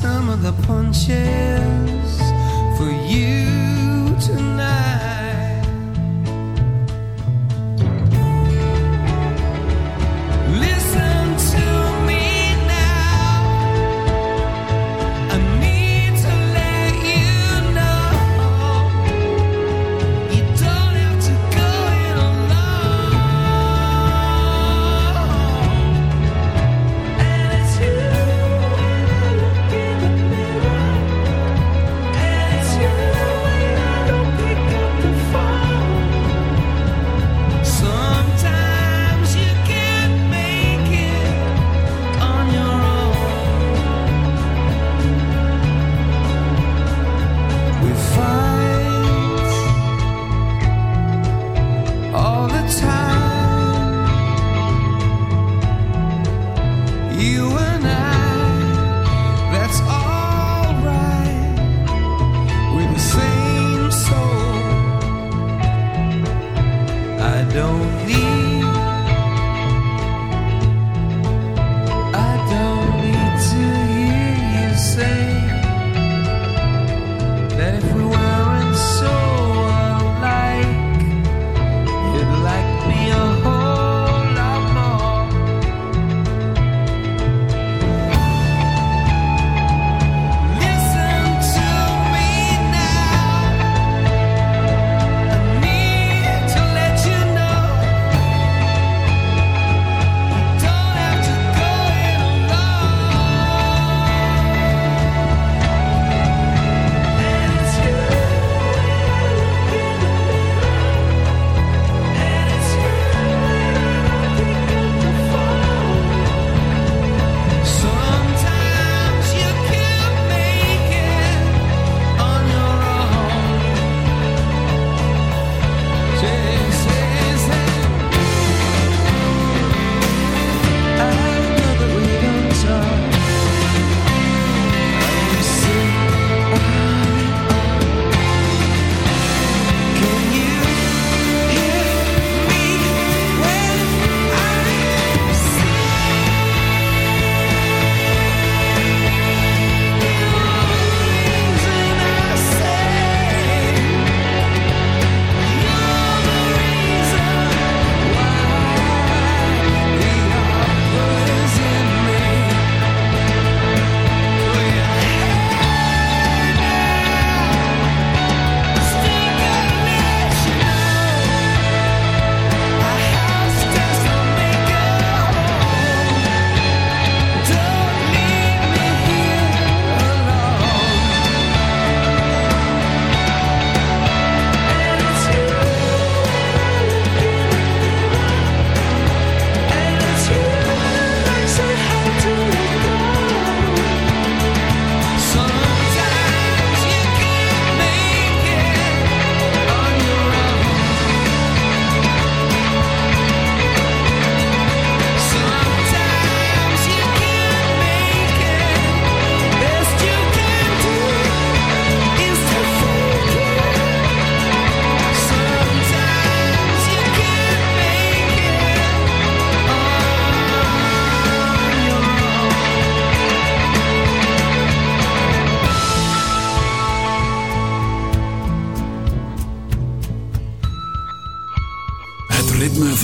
Some of the punches for you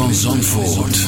van Zandvoort.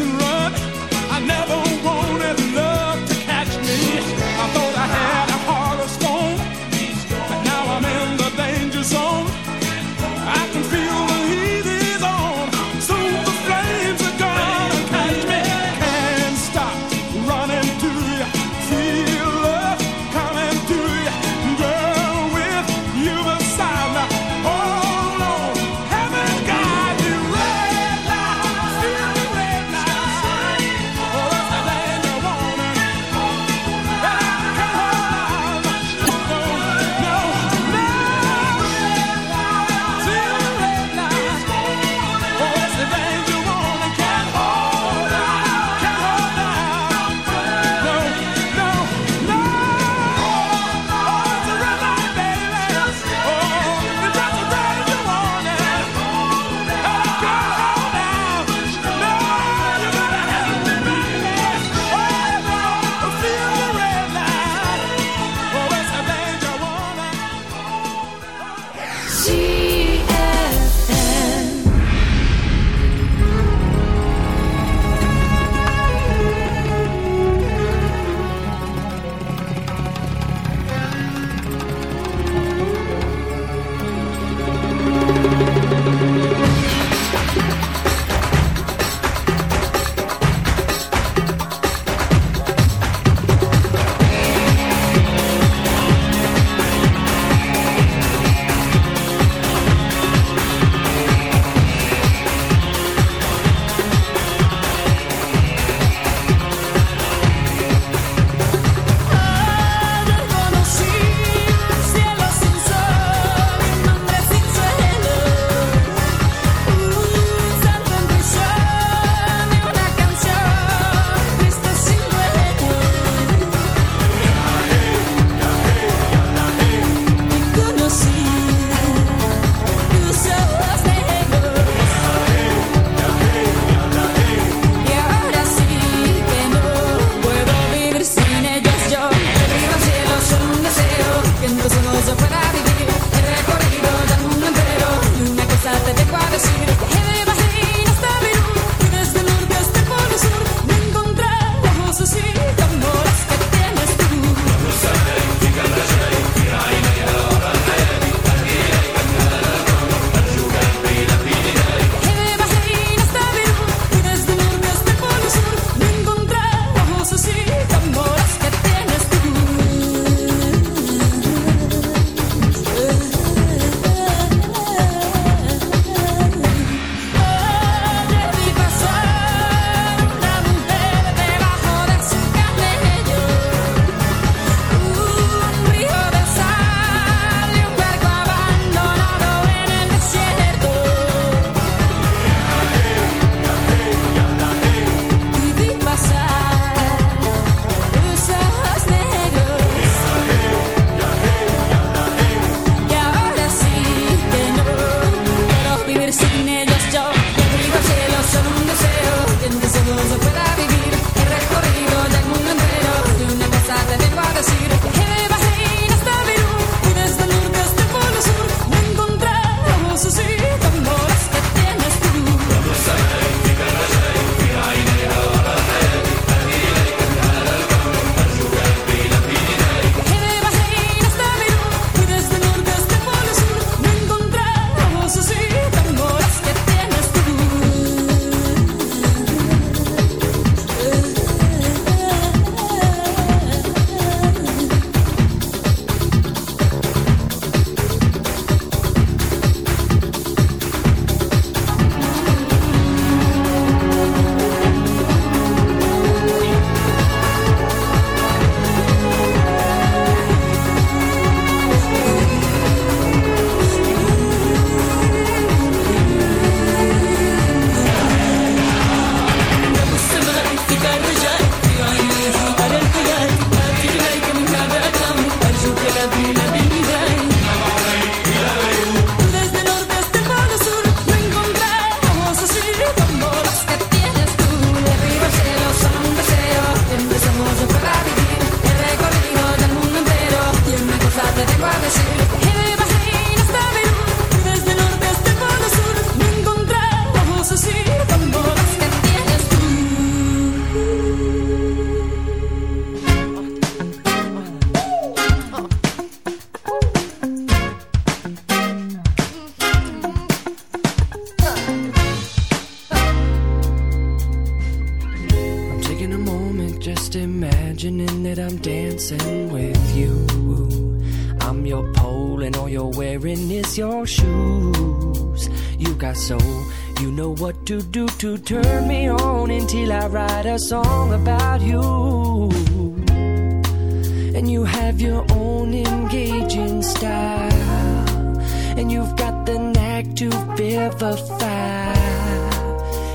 And run. You're wearing is your shoes. You got soul, you know what to do to turn me on until I write a song about you. And you have your own engaging style, and you've got the knack to vivify.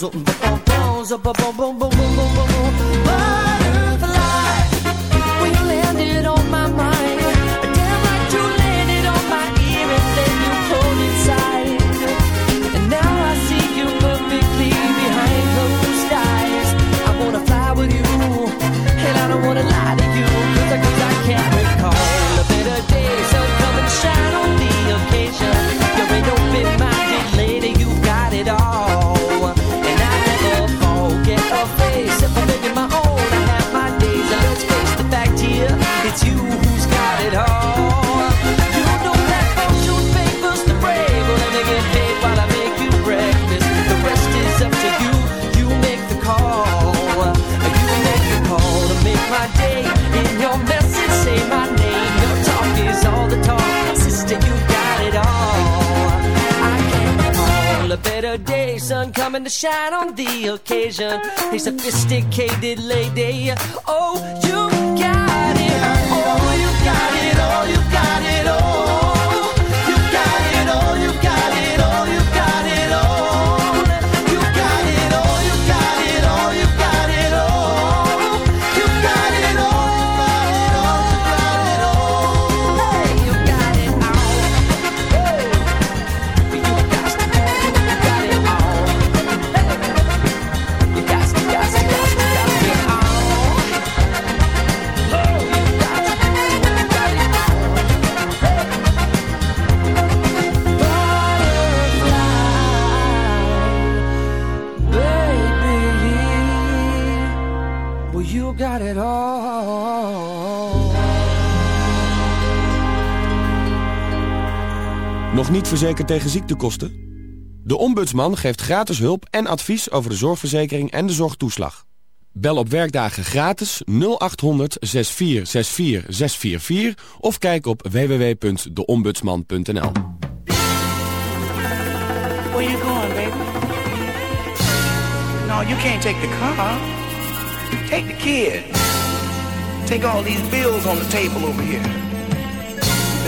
zo een bonbons, occasion. A sophisticated lady. Oh, verzekerd tegen ziektekosten? De Ombudsman geeft gratis hulp en advies over de zorgverzekering en de zorgtoeslag. Bel op werkdagen gratis 0800 6464644 644 of kijk op www.deombudsman.nl. Baby? No, you can't take car. Take the. Take all these bills on the table over here.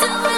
do it,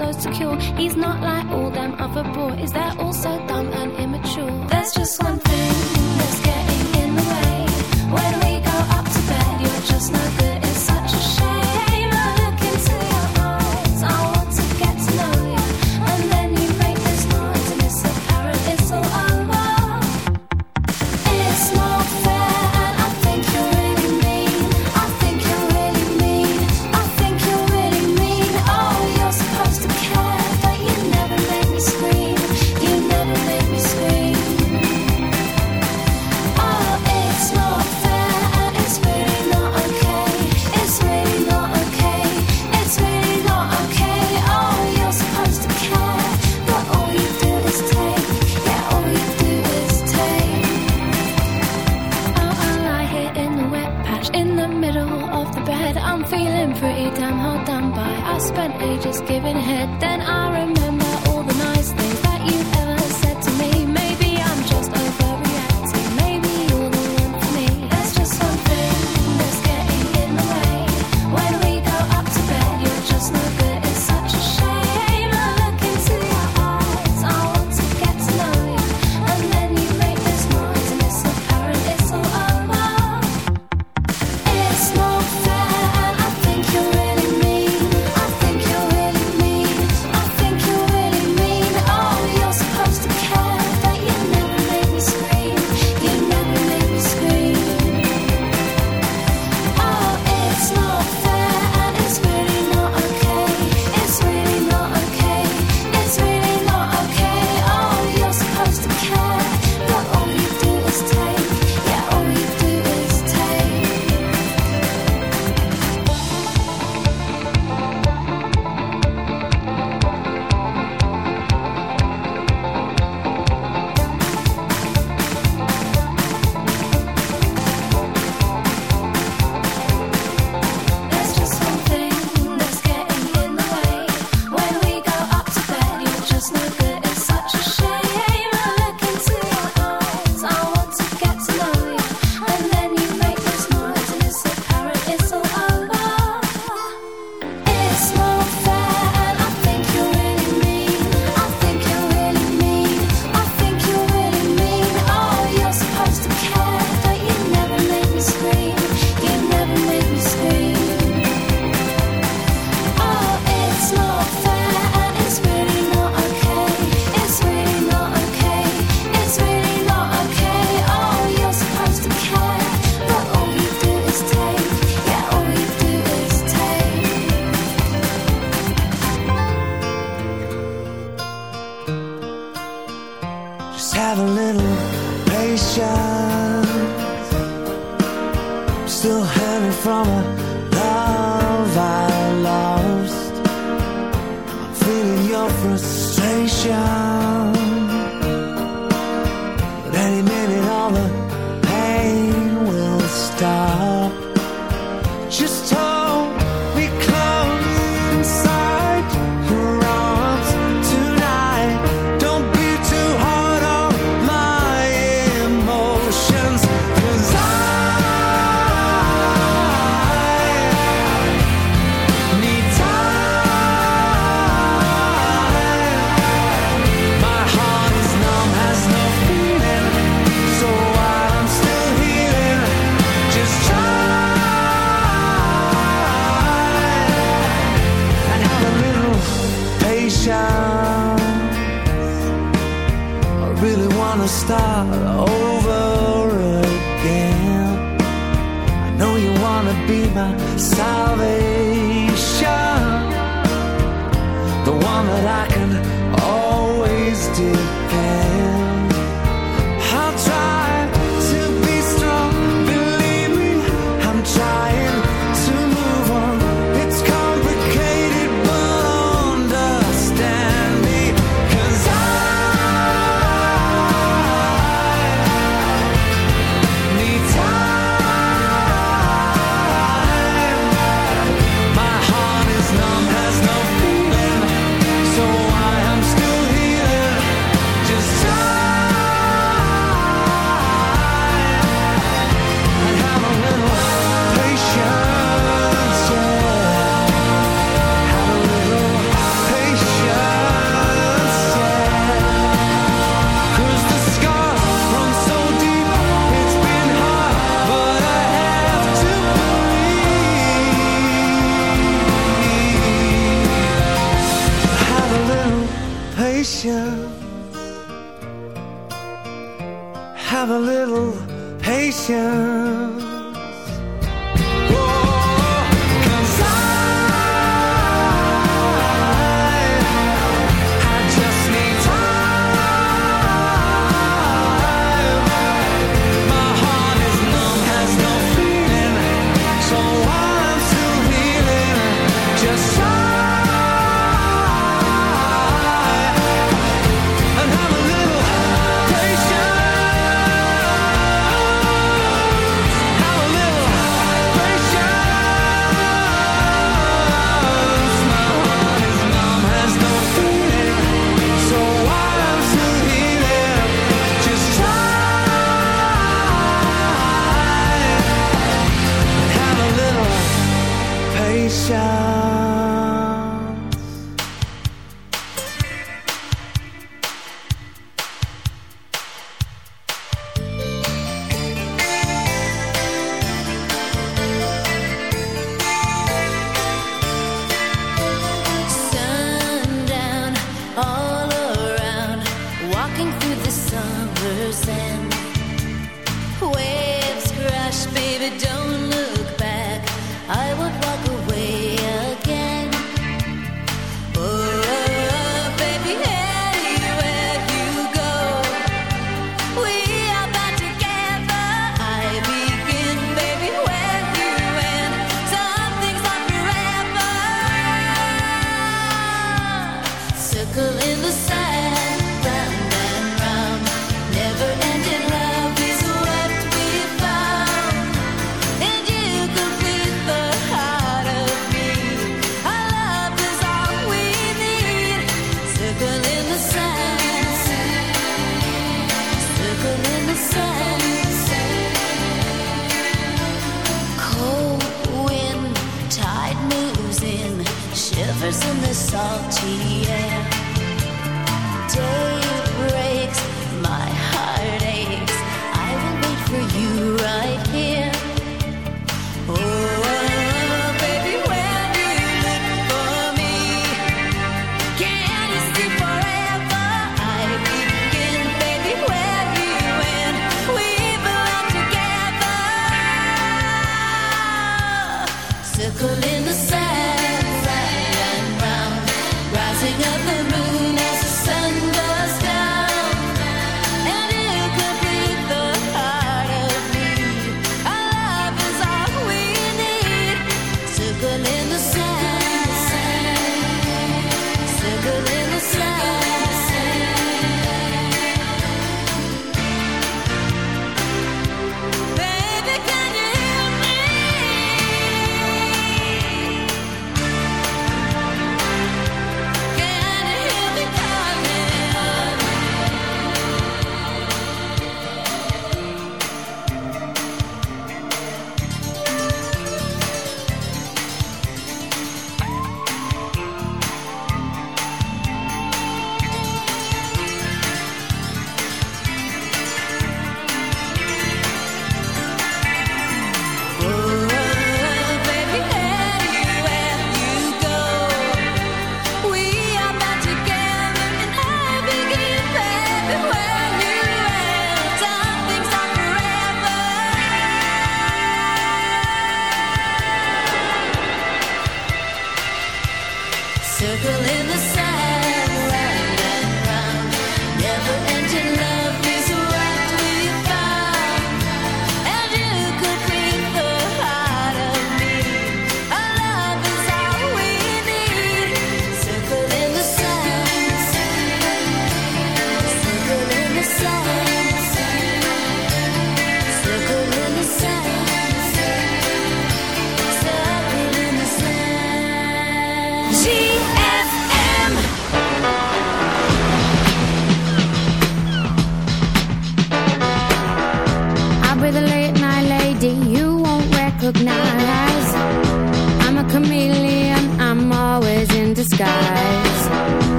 so secure. He's not like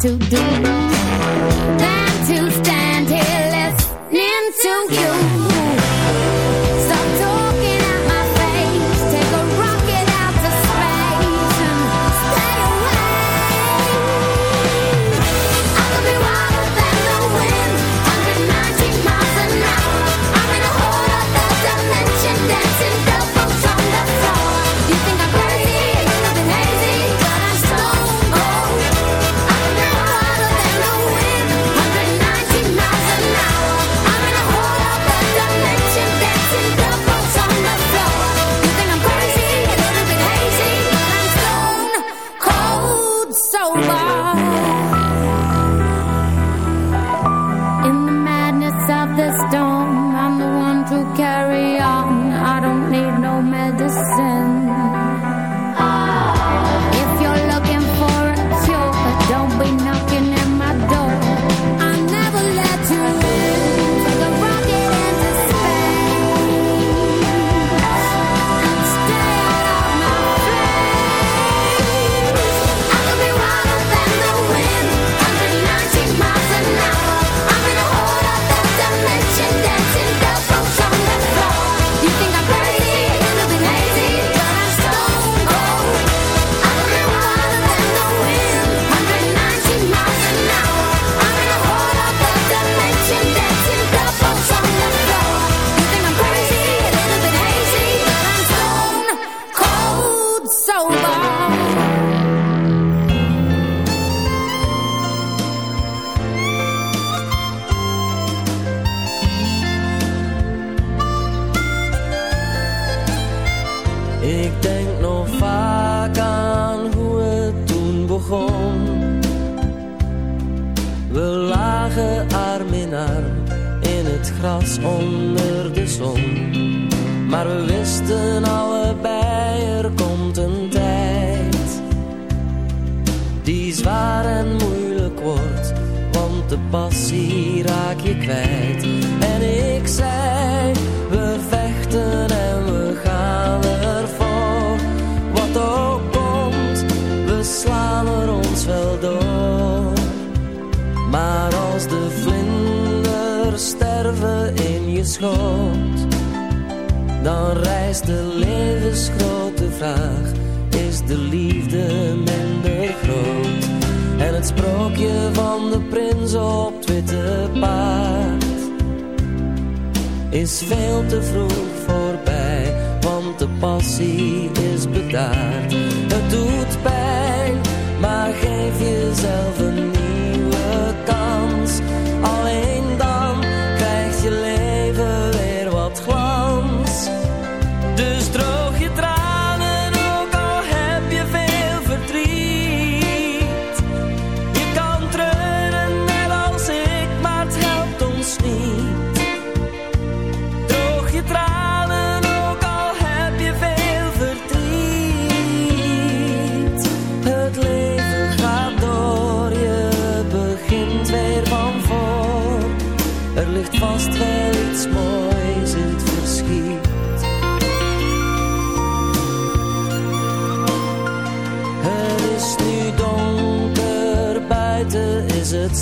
to do.